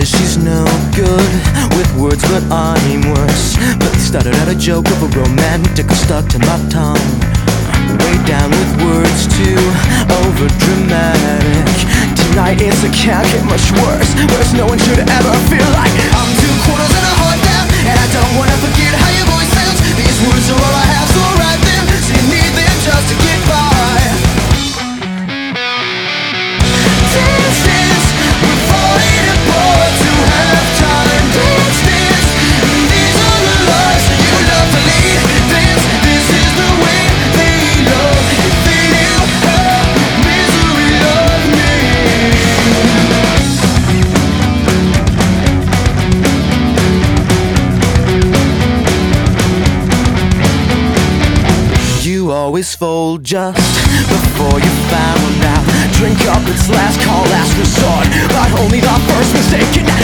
was no good with words, but I'm worse. But they started out a joke of a romantic stuck to my tongue. Way down with words always fold just before you found out. Drink up, it's last call, last resort, but only the first mistake.